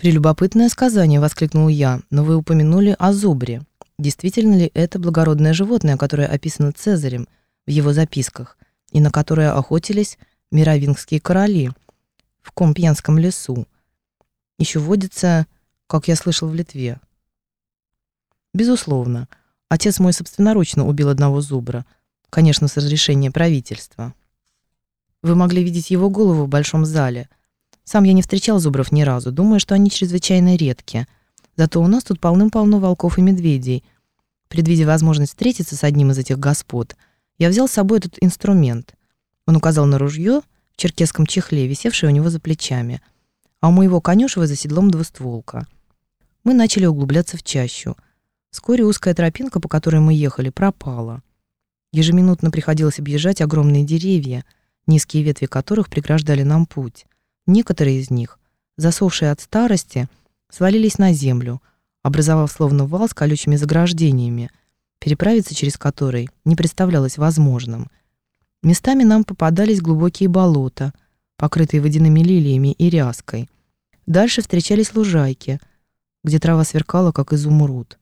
«Прелюбопытное сказание», — воскликнул я, «но вы упомянули о зубре. Действительно ли это благородное животное, которое описано Цезарем в его записках, и на которое охотились мировингские короли в Компьянском лесу? Еще водится, как я слышал в Литве». «Безусловно. Отец мой собственноручно убил одного зубра, конечно, с разрешения правительства. Вы могли видеть его голову в большом зале — сам я не встречал зубров ни разу, думая, что они чрезвычайно редкие. Зато у нас тут полным-полно волков и медведей. Предвидя возможность встретиться с одним из этих господ, я взял с собой этот инструмент. Он указал на ружье в черкесском чехле, висевшее у него за плечами, а у моего конюшева за седлом двустволка. Мы начали углубляться в чащу. Вскоре узкая тропинка, по которой мы ехали, пропала. Ежеминутно приходилось объезжать огромные деревья, низкие ветви которых преграждали нам путь. Некоторые из них, засохшие от старости, свалились на землю, образовав словно вал с колючими заграждениями, переправиться через который не представлялось возможным. Местами нам попадались глубокие болота, покрытые водяными лилиями и ряской. Дальше встречались лужайки, где трава сверкала, как изумруд.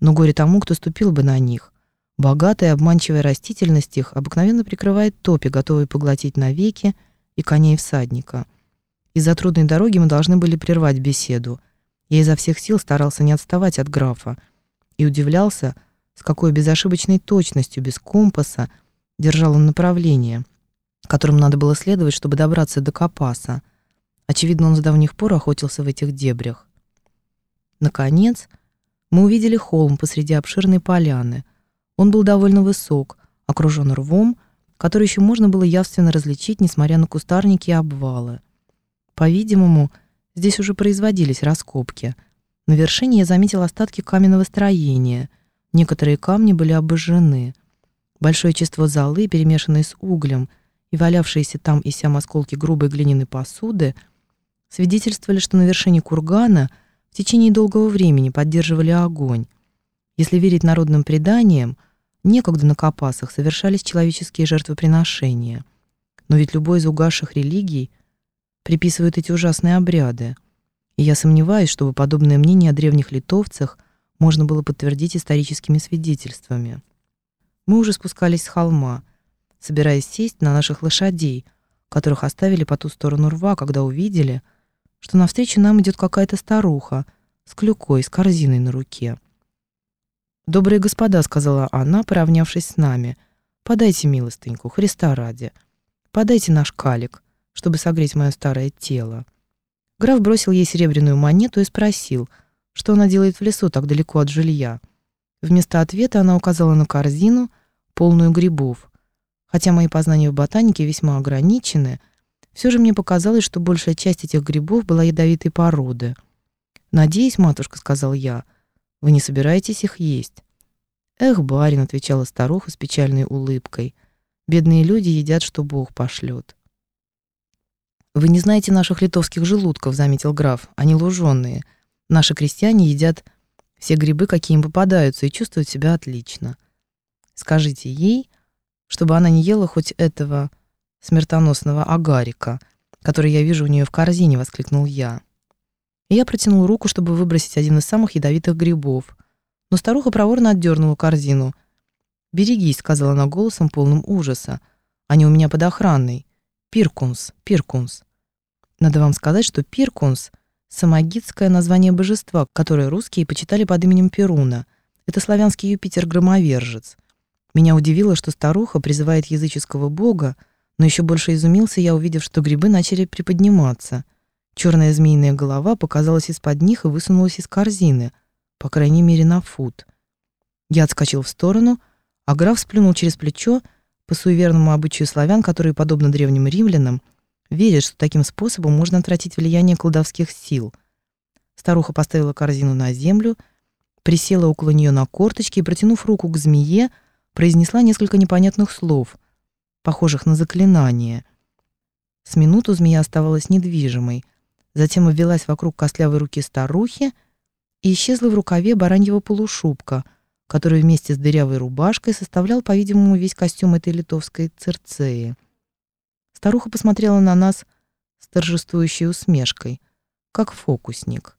Но горе тому, кто ступил бы на них. Богатая обманчивая растительность их обыкновенно прикрывает топи, готовые поглотить навеки и коней всадника — из-за трудной дороги мы должны были прервать беседу. Я изо всех сил старался не отставать от графа и удивлялся, с какой безошибочной точностью, без компаса, держал он направление, которым надо было следовать, чтобы добраться до Капаса. Очевидно, он с давних пор охотился в этих дебрях. Наконец, мы увидели холм посреди обширной поляны. Он был довольно высок, окружен рвом, который еще можно было явственно различить, несмотря на кустарники и обвалы. По-видимому, здесь уже производились раскопки. На вершине я заметил остатки каменного строения. Некоторые камни были обожжены. Большое число золы, перемешанной с углем, и валявшиеся там и сям осколки грубой глиняной посуды, свидетельствовали, что на вершине кургана в течение долгого времени поддерживали огонь. Если верить народным преданиям, некогда на Капасах совершались человеческие жертвоприношения. Но ведь любой из угасших религий приписывают эти ужасные обряды. И я сомневаюсь, чтобы подобное мнение о древних литовцах можно было подтвердить историческими свидетельствами. Мы уже спускались с холма, собираясь сесть на наших лошадей, которых оставили по ту сторону рва, когда увидели, что навстречу нам идет какая-то старуха с клюкой, с корзиной на руке. «Добрые господа», — сказала она, поравнявшись с нами, — «подайте милостыньку, Христа ради. Подайте наш калик чтобы согреть мое старое тело. Граф бросил ей серебряную монету и спросил, что она делает в лесу так далеко от жилья. Вместо ответа она указала на корзину, полную грибов. Хотя мои познания в ботанике весьма ограничены, все же мне показалось, что большая часть этих грибов была ядовитой породы. «Надеюсь, матушка», — сказал я, — «вы не собираетесь их есть?» «Эх, барин», — отвечала старуха с печальной улыбкой, — «бедные люди едят, что Бог пошлет». «Вы не знаете наших литовских желудков», — заметил граф. «Они луженые. Наши крестьяне едят все грибы, какие им попадаются, и чувствуют себя отлично. Скажите ей, чтобы она не ела хоть этого смертоносного агарика, который я вижу у нее в корзине», — воскликнул я. И я протянул руку, чтобы выбросить один из самых ядовитых грибов. Но старуха проворно отдернула корзину. «Берегись», — сказала она голосом, полным ужаса. «Они у меня под охраной. Пиркунс, Пиркунс. Надо вам сказать, что Пиркунс — самогитское название божества, которое русские почитали под именем Перуна. Это славянский Юпитер-громовержец. Меня удивило, что старуха призывает языческого бога, но еще больше изумился я, увидев, что грибы начали приподниматься. Черная змеиная голова показалась из-под них и высунулась из корзины, по крайней мере, на фут. Я отскочил в сторону, а граф сплюнул через плечо, по суеверному обычаю славян, которые, подобно древним римлянам, верят, что таким способом можно отвратить влияние колдовских сил. Старуха поставила корзину на землю, присела около нее на корточки и, протянув руку к змее, произнесла несколько непонятных слов, похожих на заклинание. С минуту змея оставалась недвижимой, затем обвелась вокруг костлявой руки старухи и исчезла в рукаве бараньего полушубка — который вместе с дырявой рубашкой составлял, по-видимому, весь костюм этой литовской церцеи. Старуха посмотрела на нас с торжествующей усмешкой, как фокусник.